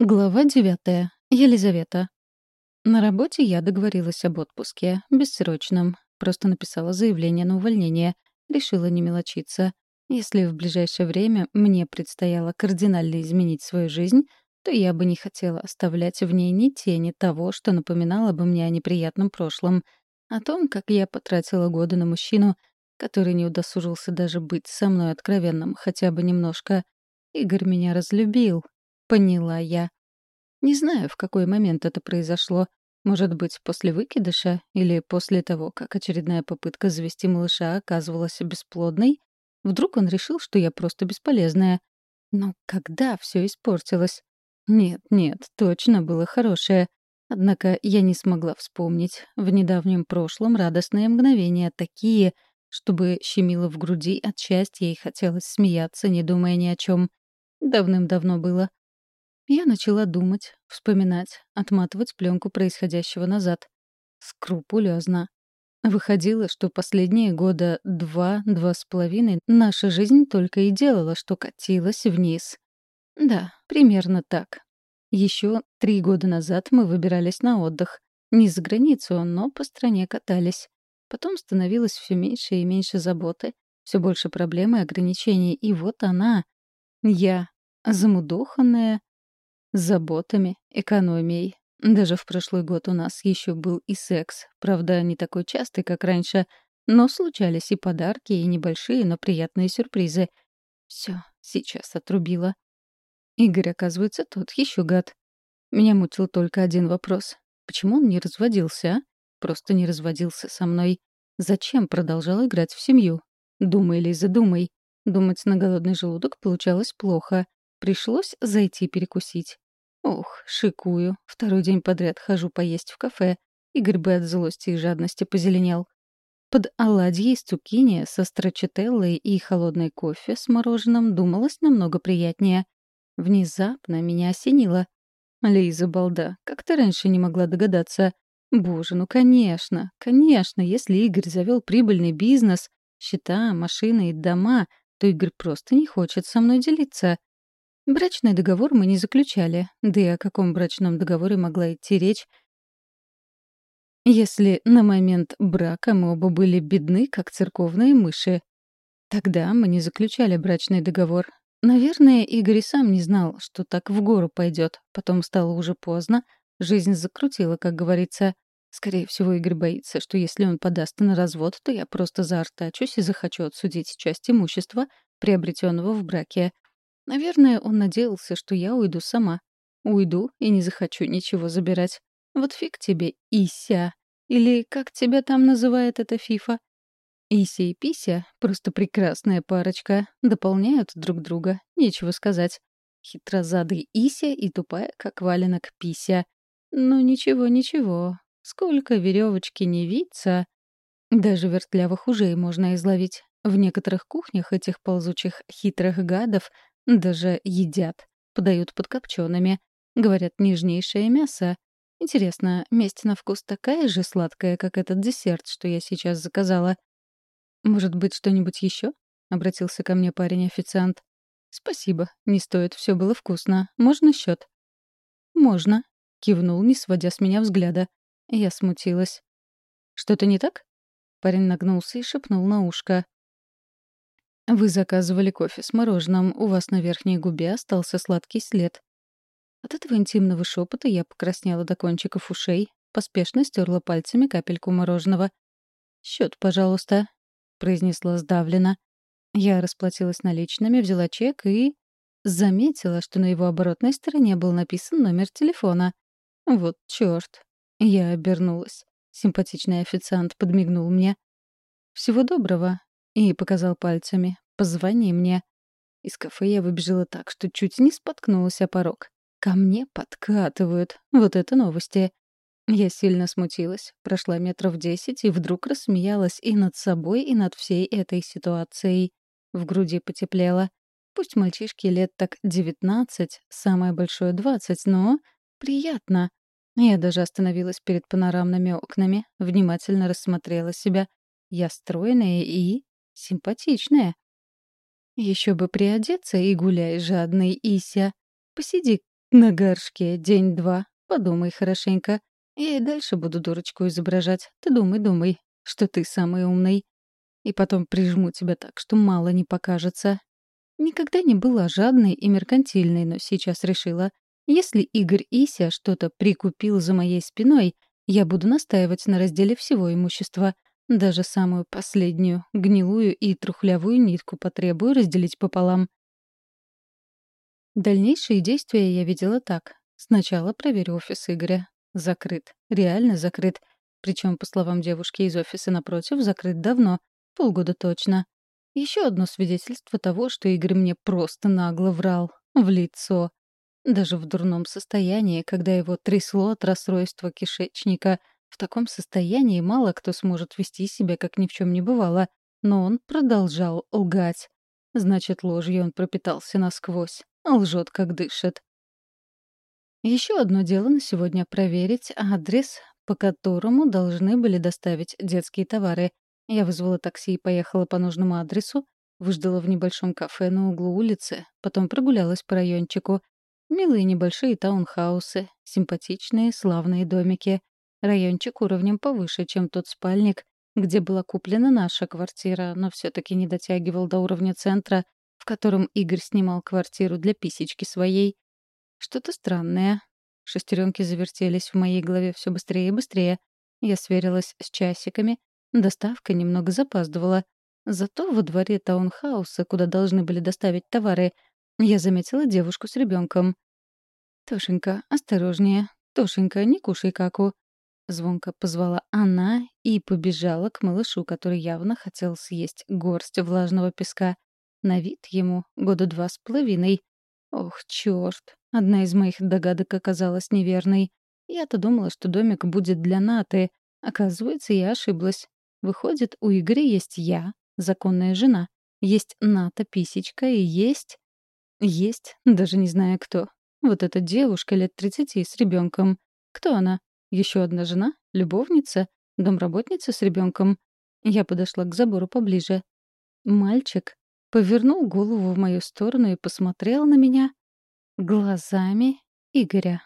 Глава девятая. Елизавета. На работе я договорилась об отпуске, бессрочном. Просто написала заявление на увольнение. Решила не мелочиться. Если в ближайшее время мне предстояло кардинально изменить свою жизнь, то я бы не хотела оставлять в ней ни тени того, что напоминало бы мне о неприятном прошлом, о том, как я потратила годы на мужчину, который не удосужился даже быть со мной откровенным хотя бы немножко. Игорь меня разлюбил, Поняла я. Не знаю, в какой момент это произошло. Может быть, после выкидыша или после того, как очередная попытка завести малыша оказывалась бесплодной? Вдруг он решил, что я просто бесполезная. Но когда все испортилось? Нет, нет, точно было хорошее. Однако я не смогла вспомнить в недавнем прошлом радостные мгновения, такие, чтобы щемило в груди от счастья и хотелось смеяться, не думая ни о чем. Давным-давно было. Я начала думать, вспоминать, отматывать пленку происходящего назад. Скрупулезно. Выходило, что последние года два-два с половиной наша жизнь только и делала, что катилась вниз. Да, примерно так. Еще три года назад мы выбирались на отдых. Не за границу, но по стране катались. Потом становилось все меньше и меньше заботы, все больше проблем и ограничений. И вот она, я, замудоханная, заботами, экономией. Даже в прошлый год у нас еще был и секс. Правда, не такой частый, как раньше. Но случались и подарки, и небольшие, но приятные сюрпризы. Все, сейчас отрубила. Игорь, оказывается, тот еще гад. Меня мутил только один вопрос. Почему он не разводился, а? Просто не разводился со мной. Зачем продолжал играть в семью? Думай, Лиза, думай. Думать на голодный желудок получалось плохо. Пришлось зайти перекусить. Ох, шикую. Второй день подряд хожу поесть в кафе. Игорь бы от злости и жадности позеленел. Под оладьи из цукини со страчателлой и холодной кофе с мороженым думалось намного приятнее. Внезапно меня осенило. Лиза, балда, как ты раньше не могла догадаться? Боже, ну конечно, конечно, если Игорь завел прибыльный бизнес, счета, машины и дома, то Игорь просто не хочет со мной делиться. Брачный договор мы не заключали, да и о каком брачном договоре могла идти речь, если на момент брака мы оба были бедны, как церковные мыши. Тогда мы не заключали брачный договор. Наверное, Игорь сам не знал, что так в гору пойдет. Потом стало уже поздно, жизнь закрутила, как говорится. Скорее всего, Игорь боится, что если он подаст на развод, то я просто заортачусь и захочу отсудить часть имущества, приобретенного в браке. Наверное, он надеялся, что я уйду сама. Уйду и не захочу ничего забирать. Вот фиг тебе, Ися. Или как тебя там называет эта фифа? Ися и Пися — просто прекрасная парочка. Дополняют друг друга, нечего сказать. Хитрозадый Ися и тупая, как валенок, Пися. Ну ничего-ничего. Сколько веревочки не виться. Даже вертлявых ужей можно изловить. В некоторых кухнях этих ползучих хитрых гадов даже едят. Подают под копчеными. Говорят, нежнейшее мясо. Интересно, месть на вкус такая же сладкая, как этот десерт, что я сейчас заказала? «Может быть, что-нибудь еще? обратился ко мне парень-официант. «Спасибо, не стоит, все было вкусно. Можно счет? «Можно», — кивнул, не сводя с меня взгляда. Я смутилась. «Что-то не так?» Парень нагнулся и шепнул на ушко. Вы заказывали кофе с мороженым, у вас на верхней губе остался сладкий след. От этого интимного шепота я покраснела до кончиков ушей, поспешно стерла пальцами капельку мороженого. Счет, пожалуйста», — произнесла сдавленно. Я расплатилась наличными, взяла чек и... Заметила, что на его оборотной стороне был написан номер телефона. Вот чёрт. Я обернулась. Симпатичный официант подмигнул мне. «Всего доброго», и показал пальцами. «Позвони мне». Из кафе я выбежала так, что чуть не споткнулась о порог. Ко мне подкатывают. Вот это новости. Я сильно смутилась, прошла метров десять и вдруг рассмеялась и над собой, и над всей этой ситуацией. В груди потеплело. Пусть мальчишке лет так девятнадцать, самое большое двадцать, но приятно. Я даже остановилась перед панорамными окнами, внимательно рассмотрела себя. Я стройная и Симпатичная. Еще бы приодеться и гуляй, жадный Ися. Посиди На горшке день-два. Подумай хорошенько. Я и дальше буду дурочку изображать. Ты думай, думай, что ты самый умный. И потом прижму тебя так, что мало не покажется. Никогда не была жадной и меркантильной, но сейчас решила. Если Игорь Ися что-то прикупил за моей спиной, я буду настаивать на разделе всего имущества. Даже самую последнюю, гнилую и трухлявую нитку потребую разделить пополам. Дальнейшие действия я видела так. Сначала проверю офис Игоря. Закрыт. Реально закрыт. Причем, по словам девушки из офиса напротив, закрыт давно. Полгода точно. Еще одно свидетельство того, что Игорь мне просто нагло врал. В лицо. Даже в дурном состоянии, когда его трясло от расстройства кишечника. В таком состоянии мало кто сможет вести себя, как ни в чем не бывало. Но он продолжал лгать. Значит, ложью он пропитался насквозь. Лжет, как дышит. Еще одно дело на сегодня проверить адрес, по которому должны были доставить детские товары. Я вызвала такси и поехала по нужному адресу, выждала в небольшом кафе на углу улицы, потом прогулялась по райончику. Милые небольшие таунхаусы, симпатичные, славные домики. Райончик уровнем повыше, чем тот спальник, где была куплена наша квартира, но все таки не дотягивал до уровня центра, в котором Игорь снимал квартиру для писечки своей. Что-то странное. Шестеренки завертелись в моей голове все быстрее и быстрее. Я сверилась с часиками. Доставка немного запаздывала. Зато во дворе таунхауса, куда должны были доставить товары, я заметила девушку с ребенком. «Тошенька, осторожнее. Тошенька, не кушай каку». Звонко позвала она и побежала к малышу, который явно хотел съесть горсть влажного песка. На вид ему года два с половиной. Ох, чёрт. Одна из моих догадок оказалась неверной. Я-то думала, что домик будет для Наты. Оказывается, я ошиблась. Выходит, у Игоря есть я, законная жена. Есть Ната-писечка и есть... Есть, даже не знаю кто. Вот эта девушка лет 30 с ребенком. Кто она? Еще одна жена? Любовница? Домработница с ребенком? Я подошла к забору поближе. Мальчик повернул голову в мою сторону и посмотрел на меня глазами Игоря.